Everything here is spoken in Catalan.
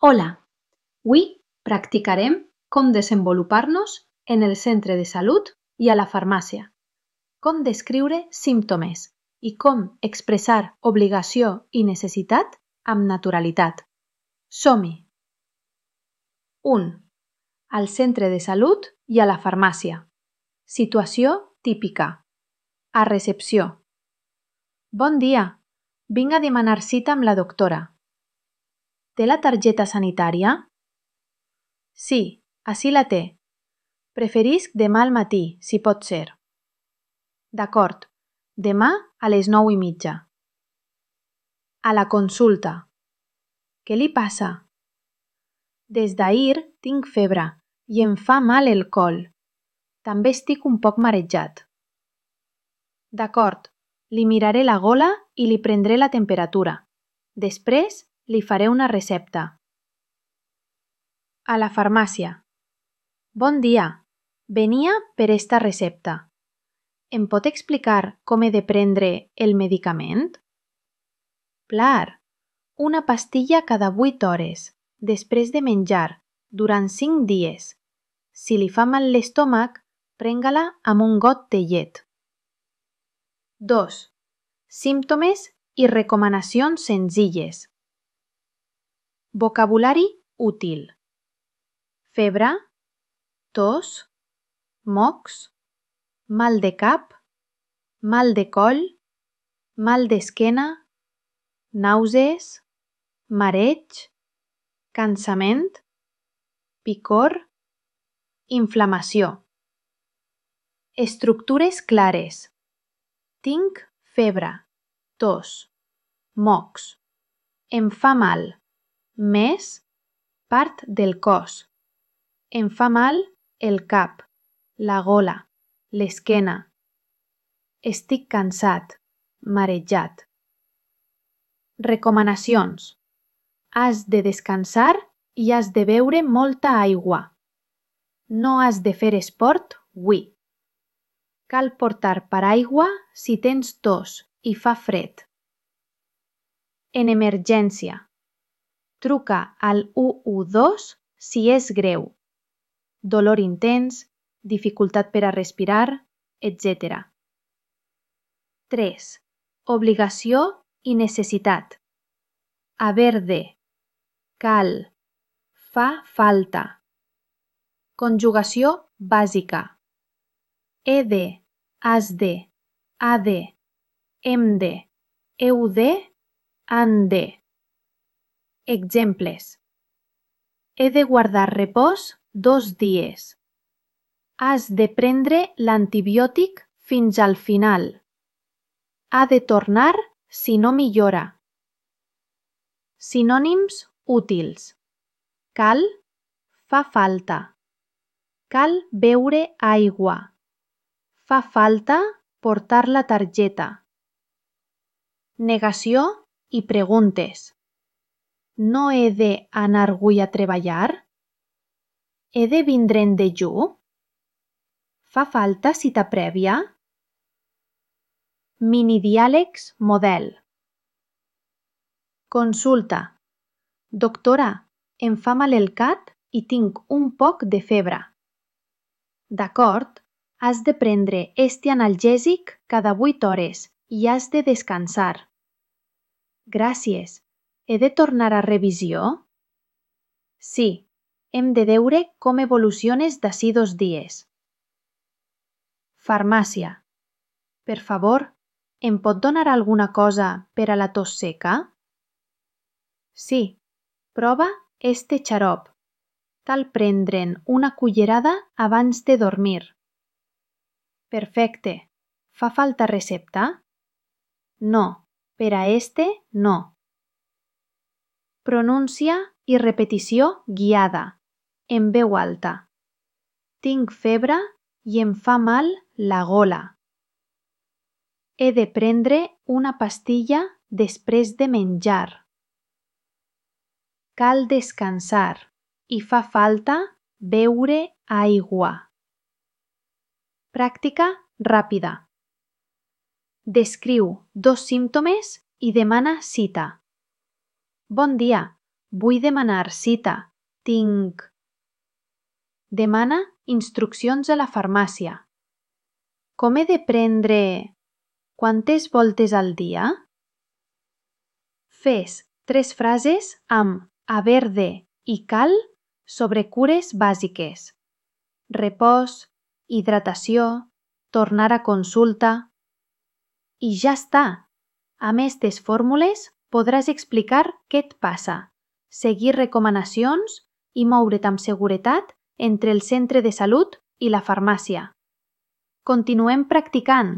Hola! Avui practicarem com desenvolupar-nos en el centre de salut i a la farmàcia, com descriure símptomes i com expressar obligació i necessitat amb naturalitat. Som-hi! 1. Al centre de salut i a la farmàcia. Situació típica. A recepció. Bon dia! Vinc a demanar cita amb la doctora. Té la targeta sanitària? Sí, ací la té. Preferisc demà al matí, si pot ser. D'acord, demà a les nou i mitja. A la consulta. Què li passa? Des d'ahir tinc febre i em fa mal el col. També estic un poc marejat. D'acord, li miraré la gola i li prendré la temperatura. Després li faré una recepta. A la farmàcia. Bon dia, venia per esta recepta. Em pot explicar com he de prendre el medicament? Clar, una pastilla cada 8 hores, després de menjar, durant 5 dies. Si li fa mal l'estómac, prenga-la amb un got de llet. 2. Símptomes i recomanacions senzilles. Vocabulari útil: febre, tos, mocs, mal de cap, mal de coll, mal d'esquena, nàusees, mareig, cansament, picor, inflamació. Estructures clares: tinc febre, tos, mocs, em fa mal més part del cos. Em fa mal el cap, la gola, l'esquena. Estic cansat, marejat. Recomanacions. Has de descansar i has de beure molta aigua. No has de fer esport avui. Cal portar paraigua si tens tos i fa fred. En emergència. Truca al 112 si és greu, dolor intens, dificultat per a respirar, etc. 3. Obligació i necessitat. Haver de. Cal. Fa falta. Conjugació bàsica. He de, has de, ha de, hem de, heu de, han de. Exemples: He de guardar repòs dos dies. Has de prendre l'antibiòtic fins al final. Ha de tornar si no millora. Sinònims útils: cal, fa falta. Cal beure aigua. Fa falta portar la targeta. Negació i preguntes. No he de anar avui a treballar? He de vindre en dejú? Fa falta cita prèvia? Minidiàlegs model. Consulta. Doctora, em fa mal el cap i tinc un poc de febre. D'acord, has de prendre este analgèsic cada 8 hores i has de descansar. Gràcies. He de tornar a revisió? Sí, hem de veure com evoluciones d'ací dos dies. Farmàcia. Per favor, em pot donar alguna cosa per a la tos seca? Sí, prova este xarop. Cal prendre'n una cullerada abans de dormir. Perfecte. Fa falta recepta? No, per a este no. Pronúncia i repetició guiada, en veu alta. Tinc febre i em fa mal la gola. He de prendre una pastilla després de menjar. Cal descansar i fa falta beure aigua. Pràctica ràpida. Descriu dos símptomes i demana cita. Bon dia, Vull demanar cita. Tinc. Demana instruccions a la farmàcia. Com he de prendre... Quantes voltes al dia? Fes tres frases amb haver de i cal sobre cures bàsiques. Repòs, hidratació, tornar a consulta... I ja està! Amb aquestes fórmules podràs explicar què et passa, seguir recomanacions i moure't amb seguretat entre el centre de salut i la farmàcia. Continuem practicant!